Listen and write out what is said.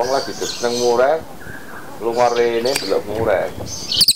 wong lagi seneng murah lu ngore ini delok murah